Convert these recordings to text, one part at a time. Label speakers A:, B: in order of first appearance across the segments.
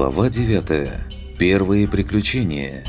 A: Глава 9. Первые приключения.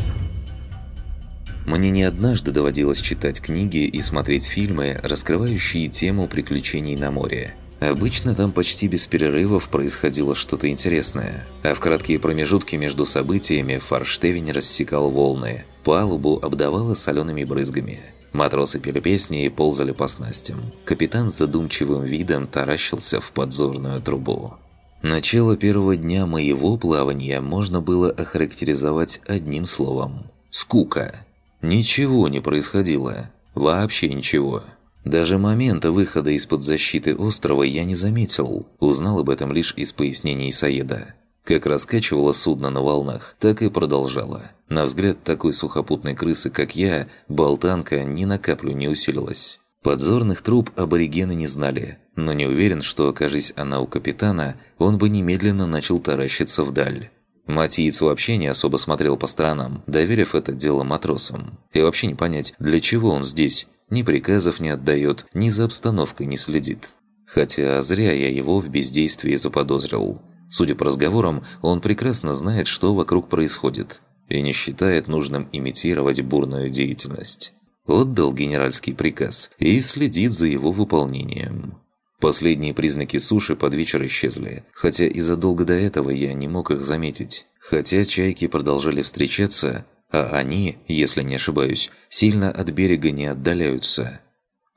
A: Мне не однажды доводилось читать книги и смотреть фильмы, раскрывающие тему приключений на море. Обычно там почти без перерывов происходило что-то интересное, а в краткие промежутки между событиями форштевень рассекал волны, палубу обдавало солеными брызгами. Матросы пели песни и ползали по снастям. Капитан с задумчивым видом таращился в подзорную трубу. Начало первого дня моего плавания можно было охарактеризовать одним словом – скука. Ничего не происходило. Вообще ничего. Даже момента выхода из-под защиты острова я не заметил. Узнал об этом лишь из пояснений Саеда. Как раскачивало судно на волнах, так и продолжало. На взгляд такой сухопутной крысы, как я, болтанка ни на каплю не усилилась. Подзорных труб аборигены не знали, но не уверен, что, окажись она у капитана, он бы немедленно начал таращиться вдаль. Матиец вообще не особо смотрел по сторонам, доверив это дело матросам. И вообще не понять, для чего он здесь. Ни приказов не отдает, ни за обстановкой не следит. Хотя зря я его в бездействии заподозрил. Судя по разговорам, он прекрасно знает, что вокруг происходит, и не считает нужным имитировать бурную деятельность отдал генеральский приказ и следит за его выполнением. Последние признаки суши под вечер исчезли, хотя и задолго до этого я не мог их заметить. Хотя чайки продолжали встречаться, а они, если не ошибаюсь, сильно от берега не отдаляются.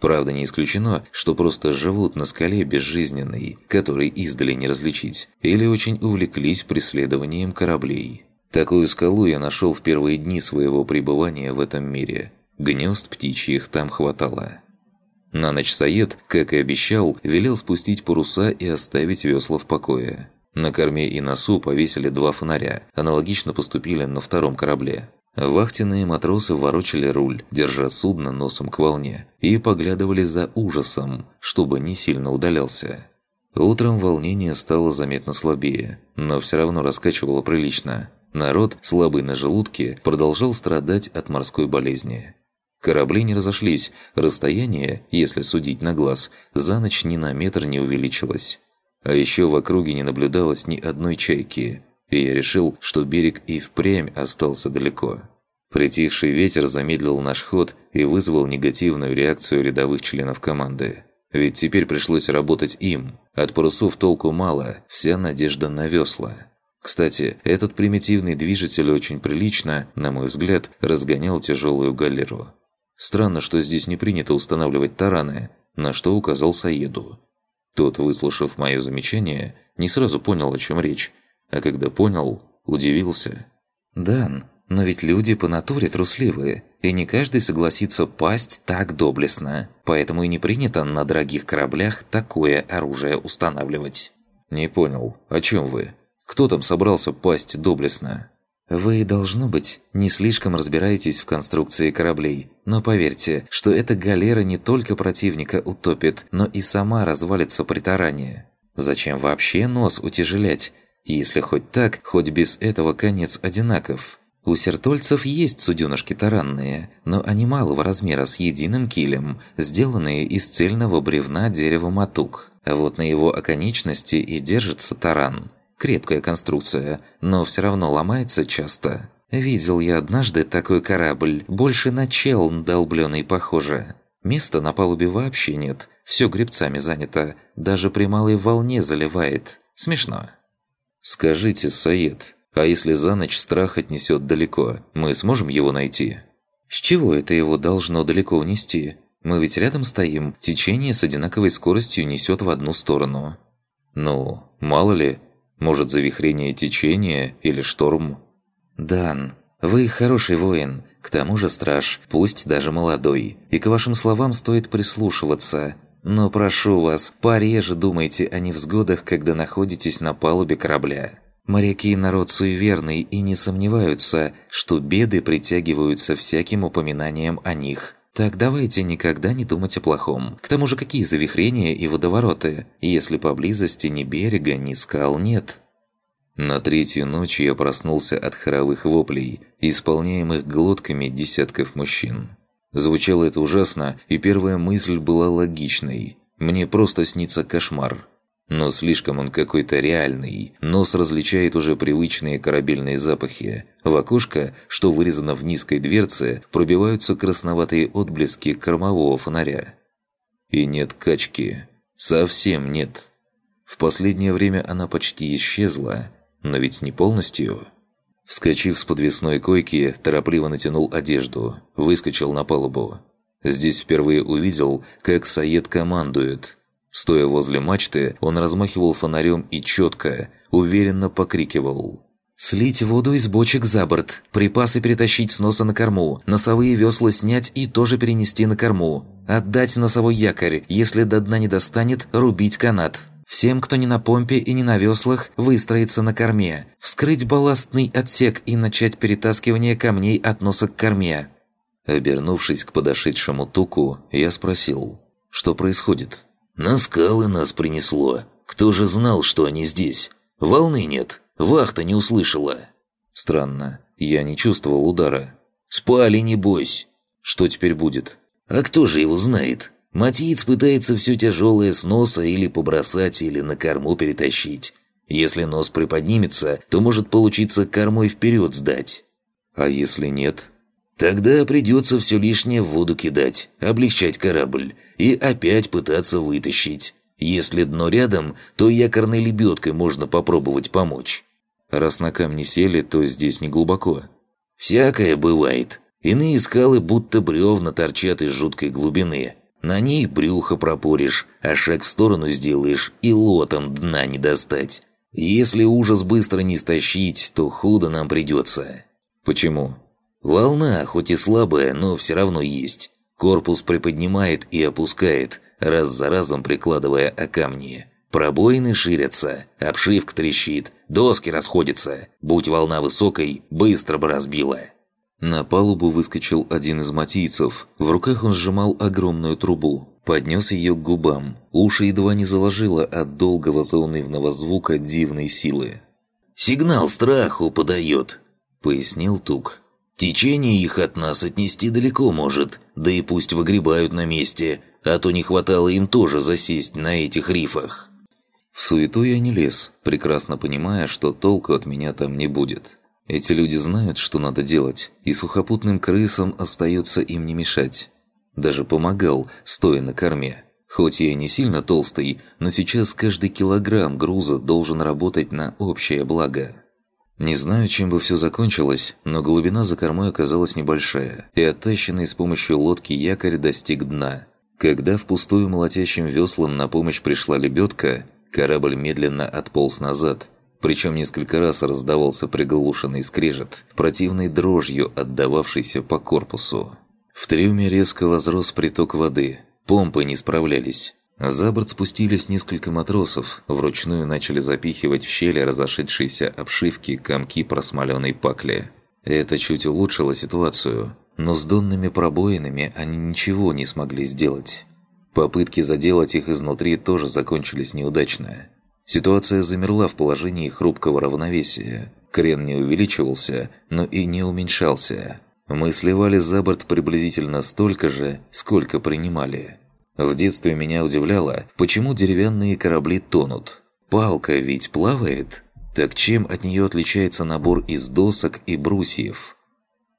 A: Правда, не исключено, что просто живут на скале безжизненной, которой издали не различить, или очень увлеклись преследованием кораблей. Такую скалу я нашел в первые дни своего пребывания в этом мире – Гнезд птичьих там хватало. На ночь Саед, как и обещал, велел спустить паруса и оставить весла в покое. На корме и носу повесили два фонаря, аналогично поступили на втором корабле. Вахтенные матросы ворочали руль, держа судно носом к волне, и поглядывали за ужасом, чтобы не сильно удалялся. Утром волнение стало заметно слабее, но все равно раскачивало прилично. Народ, слабый на желудке, продолжал страдать от морской болезни. Корабли не разошлись, расстояние, если судить на глаз, за ночь ни на метр не увеличилось. А еще в округе не наблюдалось ни одной чайки, и я решил, что берег и впрямь остался далеко. Притихший ветер замедлил наш ход и вызвал негативную реакцию рядовых членов команды. Ведь теперь пришлось работать им. От парусов толку мало, вся надежда на весла. Кстати, этот примитивный движитель очень прилично, на мой взгляд, разгонял тяжелую галеру. Странно, что здесь не принято устанавливать тараны, на что указал Саеду. Тот, выслушав мое замечание, не сразу понял, о чем речь, а когда понял, удивился. «Дан, но ведь люди по натуре трусливые, и не каждый согласится пасть так доблестно, поэтому и не принято на дорогих кораблях такое оружие устанавливать». «Не понял, о чем вы? Кто там собрался пасть доблестно?» Вы, должно быть, не слишком разбираетесь в конструкции кораблей, но поверьте, что эта галера не только противника утопит, но и сама развалится при таране. Зачем вообще нос утяжелять, если хоть так, хоть без этого конец одинаков? У сертольцев есть суденышки таранные, но они малого размера с единым килем, сделанные из цельного бревна дерева матук. А вот на его оконечности и держится таран – Крепкая конструкция, но все равно ломается часто. Видел я однажды такой корабль, больше на челн долбленный похоже. Места на палубе вообще нет, все гребцами занято, даже при малой волне заливает. Смешно. «Скажите, Саед, а если за ночь страх отнесет далеко, мы сможем его найти?» «С чего это его должно далеко унести? Мы ведь рядом стоим, течение с одинаковой скоростью несет в одну сторону». «Ну, мало ли, может, завихрение течения или шторм? «Дан, вы хороший воин, к тому же страж, пусть даже молодой, и к вашим словам стоит прислушиваться. Но прошу вас, пореже думайте о невзгодах, когда находитесь на палубе корабля». Моряки – народ суеверный и не сомневаются, что беды притягиваются всяким упоминанием о них. Так давайте никогда не думать о плохом. К тому же какие завихрения и водовороты, если поблизости ни берега, ни скал нет? На третью ночь я проснулся от хоровых воплей, исполняемых глотками десятков мужчин. Звучало это ужасно, и первая мысль была логичной. Мне просто снится кошмар. Но слишком он какой-то реальный. Нос различает уже привычные корабельные запахи. В окошко, что вырезано в низкой дверце, пробиваются красноватые отблески кормового фонаря. И нет качки. Совсем нет. В последнее время она почти исчезла, но ведь не полностью. Вскочив с подвесной койки, торопливо натянул одежду, выскочил на палубу. Здесь впервые увидел, как Саед командует. Стоя возле мачты, он размахивал фонарем и четко, уверенно покрикивал. «Слить воду из бочек за борт, припасы перетащить с носа на корму, носовые весла снять и тоже перенести на корму, отдать носовой якорь, если до дна не достанет, рубить канат». Всем, кто не на помпе и не на веслах, выстроиться на корме, вскрыть балластный отсек и начать перетаскивание камней от носа к корме. Обернувшись к подошедшему туку, я спросил, что происходит.
B: «На скалы нас принесло. Кто же знал, что они здесь? Волны нет. Вахта не услышала».
A: Странно, я не чувствовал удара.
B: «Спали, не бойся».
A: «Что теперь будет?»
B: «А кто же его знает? Матиец пытается все тяжелое с носа или побросать, или на корму перетащить. Если нос приподнимется, то может получиться кормой вперед сдать.
A: А если нет?
B: Тогда придется все лишнее в воду кидать, облегчать корабль и опять пытаться вытащить. Если дно рядом, то якорной лебедкой можно попробовать помочь.
A: Раз на камни сели, то здесь не глубоко.
B: Всякое бывает. Иные скалы будто бревна торчат из жуткой глубины – на ней брюхо пропоришь, а шаг в сторону сделаешь и лотом дна не достать. Если ужас быстро не стащить, то худо нам придется.
A: Почему?
B: Волна, хоть и слабая, но все равно есть. Корпус приподнимает и опускает, раз за разом прикладывая о камни. Пробоины ширятся, обшивка трещит, доски расходятся. Будь волна высокой, быстро бы разбила.
A: На палубу выскочил один из матийцев. В руках он сжимал огромную трубу. Поднес ее к губам. Уши едва не заложило от долгого заунывного звука дивной силы.
B: «Сигнал страху подает», — пояснил Тук. «Течение их от нас отнести далеко может, да и пусть выгребают на месте, а то не хватало им тоже засесть на этих рифах».
A: В суету я не лез, прекрасно понимая, что толку от меня там не будет. Эти люди знают, что надо делать, и сухопутным крысам остается им не мешать. Даже помогал, стоя на корме. Хоть я не сильно толстый, но сейчас каждый килограмм груза должен работать на общее благо. Не знаю, чем бы все закончилось, но глубина за кормой оказалась небольшая, и оттащенный с помощью лодки якорь достиг дна. Когда в пустую молотящим веслом на помощь пришла лебедка, корабль медленно отполз назад – причем несколько раз раздавался приглушенный скрежет, противной дрожью отдававшийся по корпусу. В трюме резко возрос приток воды, помпы не справлялись. За борт спустились несколько матросов, вручную начали запихивать в щели разошедшиеся обшивки комки просмоленной пакли. Это чуть улучшило ситуацию, но с донными пробоинами они ничего не смогли сделать. Попытки заделать их изнутри тоже закончились неудачно. Ситуация замерла в положении хрупкого равновесия. Крен не увеличивался, но и не уменьшался. Мы сливали за борт приблизительно столько же, сколько принимали. В детстве меня удивляло, почему деревянные корабли тонут. Палка ведь плавает? Так чем от нее отличается набор из досок и брусьев?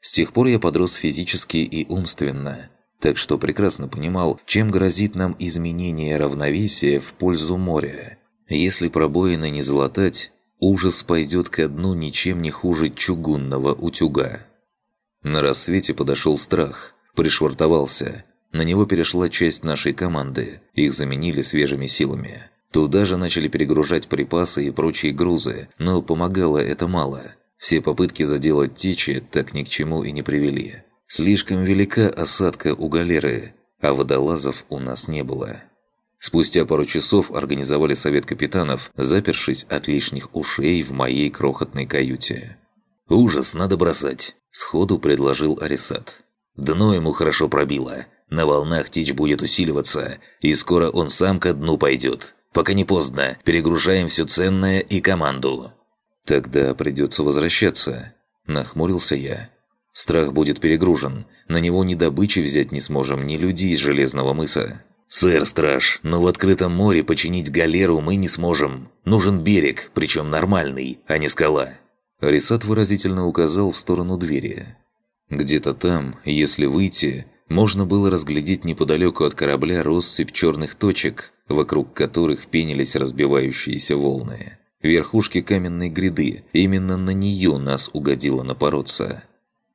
A: С тех пор я подрос физически и умственно, так что прекрасно понимал, чем грозит нам изменение равновесия в пользу моря. Если пробоины не залатать, ужас пойдет ко дну ничем не хуже чугунного утюга. На рассвете подошел страх, пришвартовался. На него перешла часть нашей команды, их заменили свежими силами. Туда же начали перегружать припасы и прочие грузы, но помогало это мало. Все попытки заделать течи так ни к чему и не привели. Слишком велика осадка у галеры, а водолазов у нас не было. Спустя пару часов организовали совет капитанов, запершись от лишних ушей в моей крохотной каюте.
B: «Ужас, надо бросать», – сходу предложил Арисат. «Дно ему хорошо пробило. На волнах течь будет усиливаться, и скоро он сам ко дну пойдет. Пока не поздно, перегружаем все ценное и команду».
A: «Тогда придется возвращаться», – нахмурился я. «Страх будет перегружен. На него ни добычи взять не сможем, ни людей из Железного мыса».
B: «Сэр, страж, но в открытом море починить галеру мы не сможем. Нужен берег, причем нормальный, а не скала».
A: Арисат выразительно указал в сторону двери. Где-то там, если выйти, можно было разглядеть неподалеку от корабля россыпь черных точек, вокруг которых пенились разбивающиеся волны. Верхушки каменной гряды, именно на нее нас угодило напороться.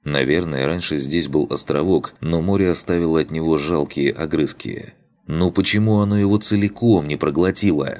A: Наверное, раньше здесь был островок, но море оставило от него жалкие огрызки. Ну почему оно его целиком не проглотило?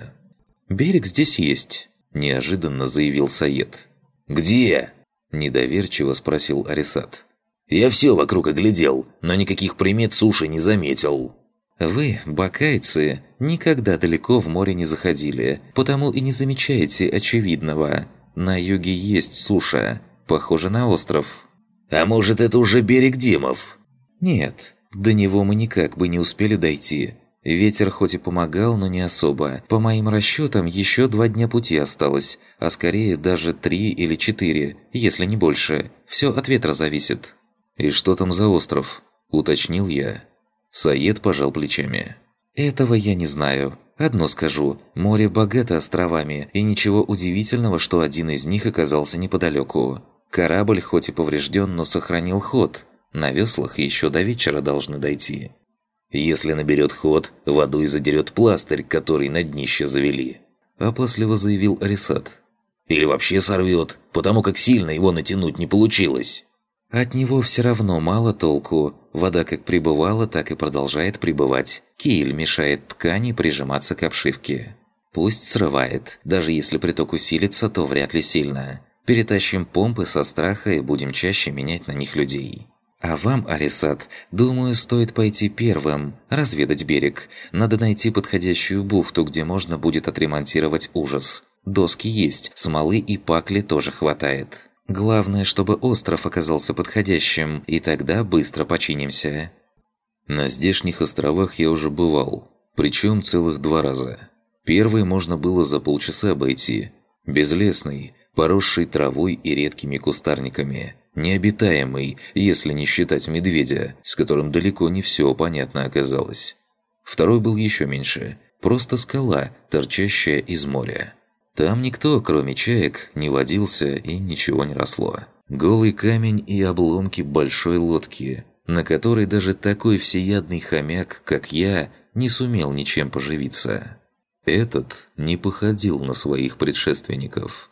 A: «Берег здесь есть», – неожиданно заявил Саед.
B: «Где?»
A: – недоверчиво спросил Арисат.
B: «Я все вокруг оглядел, но никаких примет суши не заметил».
A: «Вы, бакайцы, никогда далеко в море не заходили, потому и не замечаете очевидного. На юге есть суша, похоже на остров».
B: «А может, это уже берег Димов?»
A: «Нет, до него мы никак бы не успели дойти. Ветер хоть и помогал, но не особо. По моим расчетам, еще два дня пути осталось, а скорее даже три или четыре, если не больше. Все от ветра зависит». «И что там за остров?» – уточнил я. Саед пожал плечами. «Этого я не знаю. Одно скажу, море богато островами, и ничего удивительного, что один из них оказался неподалеку. Корабль хоть и поврежден, но сохранил ход. На веслах еще до вечера должны дойти».
B: «Если наберет ход, водой задерет пластырь, который на днище завели», – опасливо заявил Арисат. «Или вообще сорвет, потому как сильно его натянуть не получилось».
A: От него все равно мало толку. Вода как прибывала, так и продолжает прибывать. Киль мешает ткани прижиматься к обшивке. Пусть срывает. Даже если приток усилится, то вряд ли сильно. Перетащим помпы со страха и будем чаще менять на них людей. А вам, Арисат, думаю, стоит пойти первым, разведать берег. Надо найти подходящую бухту, где можно будет отремонтировать ужас. Доски есть, смолы и пакли тоже хватает. Главное, чтобы остров оказался подходящим, и тогда быстро починимся. На здешних островах я уже бывал, причем целых два раза. Первый можно было за полчаса обойти. Безлесный, поросший травой и редкими кустарниками. Необитаемый, если не считать медведя, с которым далеко не все понятно оказалось. Второй был еще меньше. Просто скала, торчащая из моря. Там никто, кроме чаек, не водился и ничего не росло. Голый камень и обломки большой лодки, на которой даже такой всеядный хомяк, как я, не сумел ничем поживиться. Этот не походил на своих предшественников.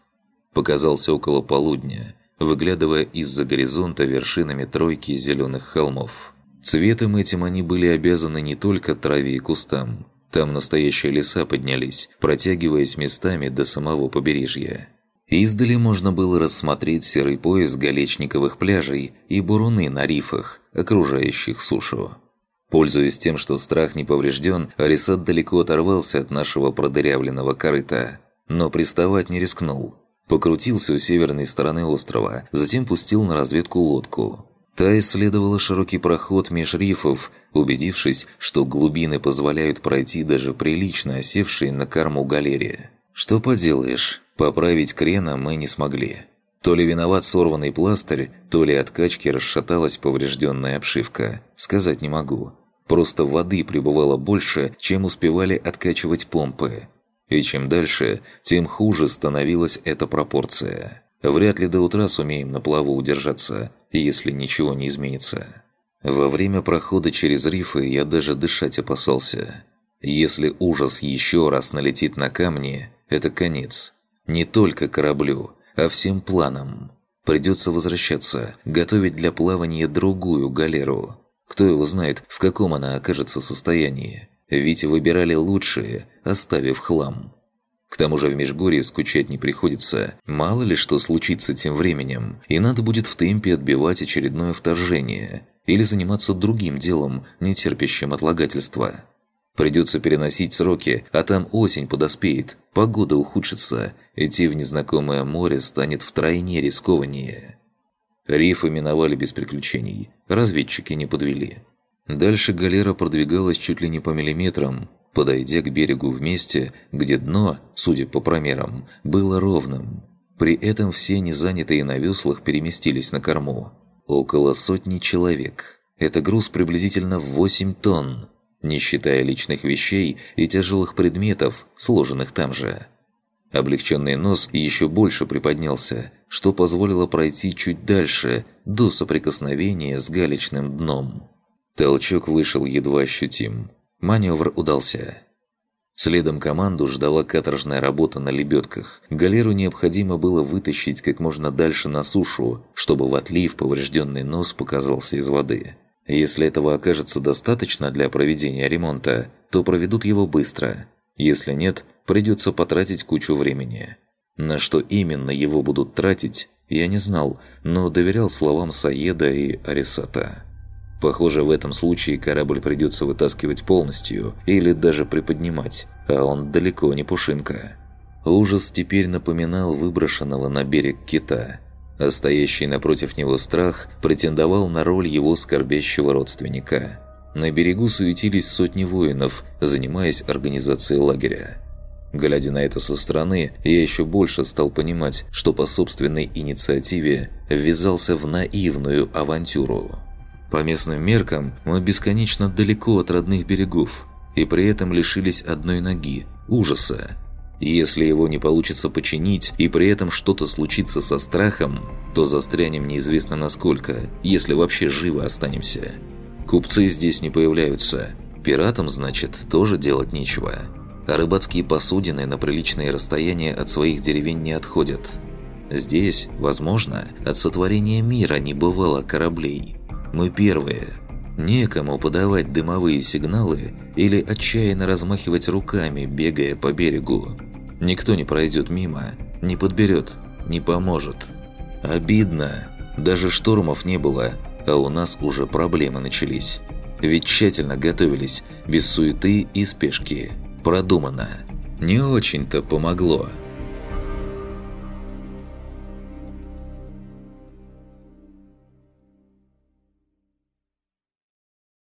A: Показался около полудня, выглядывая из-за горизонта вершинами тройки зеленых холмов. Цветом этим они были обязаны не только траве и кустам, там настоящие леса поднялись, протягиваясь местами до самого побережья. Издали можно было рассмотреть серый пояс галечниковых пляжей и буруны на рифах, окружающих сушу. Пользуясь тем, что страх не поврежден, Арисат далеко оторвался от нашего продырявленного корыта. Но приставать не рискнул. Покрутился у северной стороны острова, затем пустил на разведку лодку. Та исследовала широкий проход меж рифов, убедившись, что глубины позволяют пройти даже прилично осевшие на корму галерии. Что поделаешь, поправить крена мы не смогли. То ли виноват сорванный пластырь, то ли от качки расшаталась поврежденная обшивка. Сказать не могу. Просто воды прибывало больше, чем успевали откачивать помпы. И чем дальше, тем хуже становилась эта пропорция. Вряд ли до утра сумеем на плаву удержаться, если ничего не изменится. Во время прохода через рифы я даже дышать опасался. Если ужас еще раз налетит на камни, это конец. Не только кораблю, а всем планам. Придется возвращаться, готовить для плавания другую галеру. Кто его знает, в каком она окажется состоянии. Ведь выбирали лучшие, оставив хлам. К тому же в Межгорье скучать не приходится. Мало ли что случится тем временем, и надо будет в темпе отбивать очередное вторжение или заниматься другим делом, не терпящим отлагательства. Придется переносить сроки, а там осень подоспеет, погода ухудшится, идти в незнакомое море станет втройне рискованнее. Рифы миновали без приключений, разведчики не подвели. Дальше галера продвигалась чуть ли не по миллиметрам, подойдя к берегу в месте, где дно, судя по промерам, было ровным. При этом все незанятые на веслах переместились на корму. Около сотни человек. Это груз приблизительно в 8 тонн. не считая личных вещей и тяжелых предметов, сложенных там же. Облегченный нос еще больше приподнялся, что позволило пройти чуть дальше, до соприкосновения с галечным дном. Толчок вышел едва ощутим. Маневр удался. Следом команду ждала каторжная работа на лебедках. Галеру необходимо было вытащить как можно дальше на сушу, чтобы в отлив поврежденный нос показался из воды. Если этого окажется достаточно для проведения ремонта, то проведут его быстро. Если нет, придется потратить кучу времени. На что именно его будут тратить, я не знал, но доверял словам Саеда и Арисата. Похоже, в этом случае корабль придется вытаскивать полностью или даже приподнимать, а он далеко не пушинка. Ужас теперь напоминал выброшенного на берег кита, а стоящий напротив него страх претендовал на роль его скорбящего родственника. На берегу суетились сотни воинов, занимаясь организацией лагеря. Глядя на это со стороны, я еще больше стал понимать, что по собственной инициативе ввязался в наивную авантюру. По местным меркам мы бесконечно далеко от родных берегов, и при этом лишились одной ноги – ужаса. Если его не получится починить, и при этом что-то случится со страхом, то застрянем неизвестно насколько, если вообще живы останемся. Купцы здесь не появляются. Пиратам, значит, тоже делать нечего. А рыбацкие посудины на приличные расстояния от своих деревень не отходят. Здесь, возможно, от сотворения мира не бывало кораблей. Мы первые. Некому подавать дымовые сигналы или отчаянно размахивать руками, бегая по берегу. Никто не пройдет мимо, не подберет, не поможет. Обидно. Даже штормов не было, а у нас уже проблемы начались. Ведь тщательно готовились, без суеты и спешки. Продумано. Не очень-то помогло.